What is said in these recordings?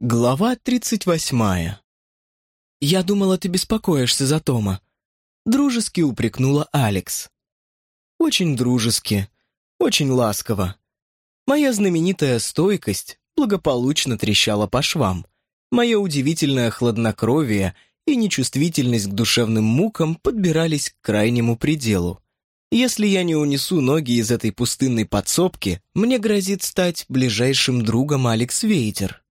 Глава тридцать восьмая. «Я думала, ты беспокоишься за Тома», — дружески упрекнула Алекс. «Очень дружески, очень ласково. Моя знаменитая стойкость благополучно трещала по швам. Мое удивительное хладнокровие и нечувствительность к душевным мукам подбирались к крайнему пределу. Если я не унесу ноги из этой пустынной подсобки, мне грозит стать ближайшим другом Алекс Вейтер.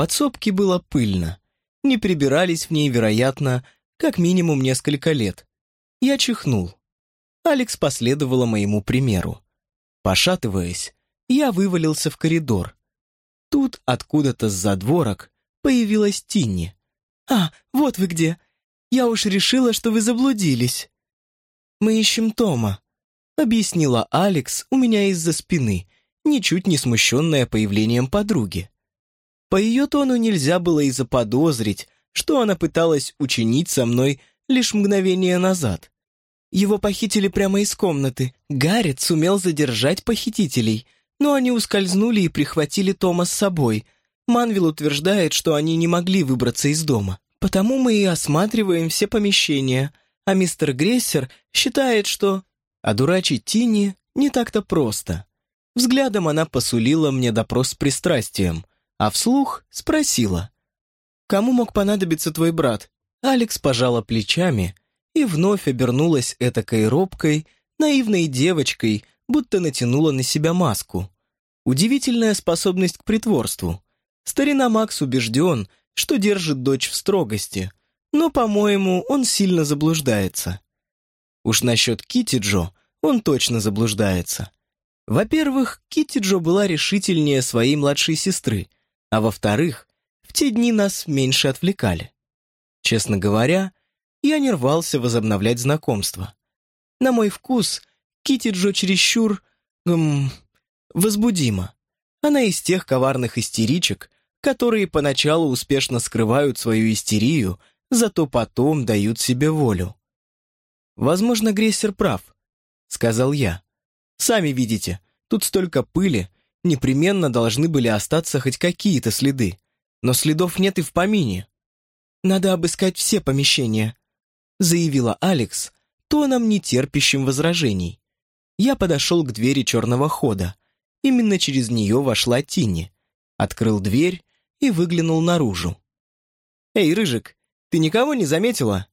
Подсобке было пыльно. Не прибирались в ней, вероятно, как минимум несколько лет. Я чихнул. Алекс последовала моему примеру. Пошатываясь, я вывалился в коридор. Тут откуда-то с задворок появилась Тинни. «А, вот вы где! Я уж решила, что вы заблудились!» «Мы ищем Тома», — объяснила Алекс у меня из-за спины, ничуть не смущенная появлением подруги. По ее тону нельзя было и заподозрить, что она пыталась учинить со мной лишь мгновение назад. Его похитили прямо из комнаты. Гаррет сумел задержать похитителей, но они ускользнули и прихватили Тома с собой. Манвил утверждает, что они не могли выбраться из дома. Потому мы и осматриваем все помещения, а мистер Грессер считает, что... Одурачить Тини не так-то просто. Взглядом она посулила мне допрос с пристрастием а вслух спросила. «Кому мог понадобиться твой брат?» Алекс пожала плечами и вновь обернулась этакой робкой, наивной девочкой, будто натянула на себя маску. Удивительная способность к притворству. Старина Макс убежден, что держит дочь в строгости, но, по-моему, он сильно заблуждается. Уж насчет Кити Джо он точно заблуждается. Во-первых, Кити Джо была решительнее своей младшей сестры — а во-вторых, в те дни нас меньше отвлекали. Честно говоря, я не рвался возобновлять знакомство. На мой вкус, Кити Джо чересчур... Эм, возбудима. Она из тех коварных истеричек, которые поначалу успешно скрывают свою истерию, зато потом дают себе волю. «Возможно, Грессер прав», — сказал я. «Сами видите, тут столько пыли, непременно должны были остаться хоть какие-то следы, но следов нет и в помине. «Надо обыскать все помещения», — заявила Алекс, тоном нетерпящим возражений. Я подошел к двери черного хода. Именно через нее вошла Тинни. Открыл дверь и выглянул наружу. «Эй, Рыжик, ты никого не заметила?»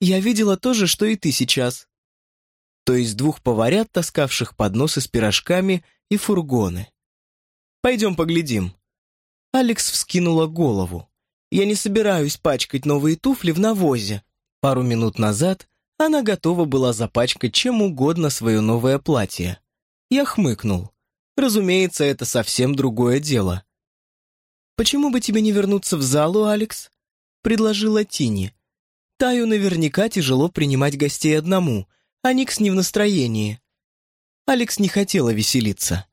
«Я видела то же, что и ты сейчас», то есть двух поварят, таскавших подносы с пирожками и фургоны. «Пойдем поглядим». Алекс вскинула голову. «Я не собираюсь пачкать новые туфли в навозе». Пару минут назад она готова была запачкать чем угодно свое новое платье. Я хмыкнул. Разумеется, это совсем другое дело. «Почему бы тебе не вернуться в залу, Алекс?» — предложила Тини. «Таю наверняка тяжело принимать гостей одному, а Никс не в настроении». Алекс не хотела веселиться.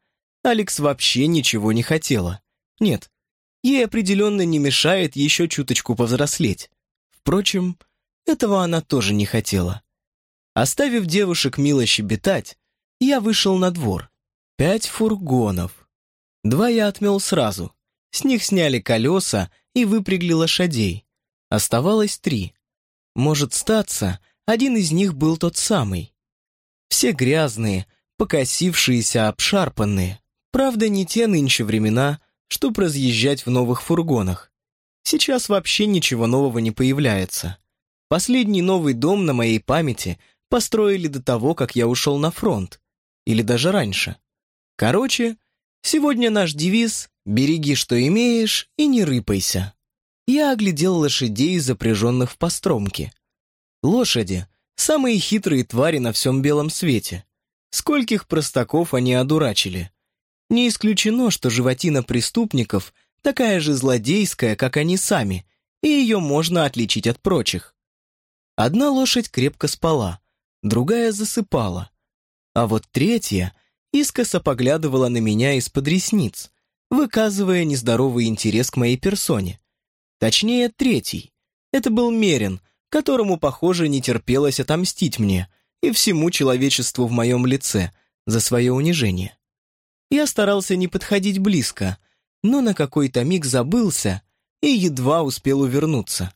Алекс вообще ничего не хотела. Нет, ей определенно не мешает еще чуточку повзрослеть. Впрочем, этого она тоже не хотела. Оставив девушек мило щебетать, я вышел на двор. Пять фургонов. Два я отмел сразу. С них сняли колеса и выпрягли лошадей. Оставалось три. Может статься, один из них был тот самый. Все грязные, покосившиеся, обшарпанные. Правда, не те нынче времена, чтоб разъезжать в новых фургонах. Сейчас вообще ничего нового не появляется. Последний новый дом на моей памяти построили до того, как я ушел на фронт. Или даже раньше. Короче, сегодня наш девиз «Береги, что имеешь, и не рыпайся». Я оглядел лошадей, запряженных в постромке. Лошади — самые хитрые твари на всем белом свете. Скольких простаков они одурачили. Не исключено, что животина преступников такая же злодейская, как они сами, и ее можно отличить от прочих. Одна лошадь крепко спала, другая засыпала, а вот третья искоса поглядывала на меня из-под ресниц, выказывая нездоровый интерес к моей персоне. Точнее, третий. Это был Мерин, которому, похоже, не терпелось отомстить мне — и всему человечеству в моем лице за свое унижение. Я старался не подходить близко, но на какой-то миг забылся и едва успел увернуться.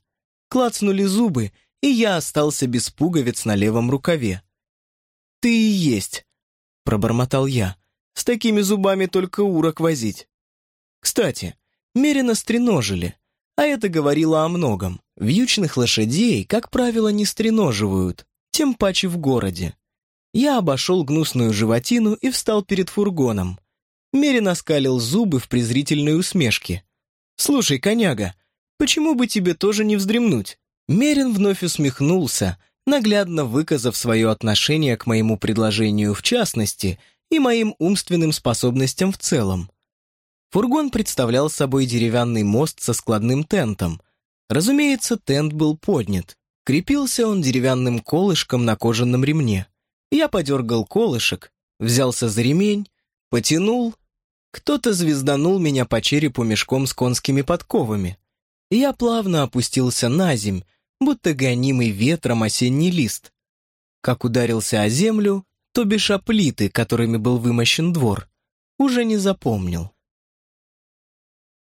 Клацнули зубы, и я остался без пуговиц на левом рукаве. «Ты и есть», — пробормотал я. «С такими зубами только урок возить». Кстати, мерено стреножили, а это говорило о многом. Вьючных лошадей, как правило, не стреноживают, тем паче в городе. Я обошел гнусную животину и встал перед фургоном. Мерин оскалил зубы в презрительной усмешке. «Слушай, коняга, почему бы тебе тоже не вздремнуть?» Мерин вновь усмехнулся, наглядно выказав свое отношение к моему предложению в частности и моим умственным способностям в целом. Фургон представлял собой деревянный мост со складным тентом. Разумеется, тент был поднят. Крепился он деревянным колышком на кожаном ремне. Я подергал колышек, взялся за ремень, потянул. Кто-то звезданул меня по черепу мешком с конскими подковами. Я плавно опустился на земь, будто гонимый ветром осенний лист. Как ударился о землю, то бишь о плиты, которыми был вымощен двор, уже не запомнил.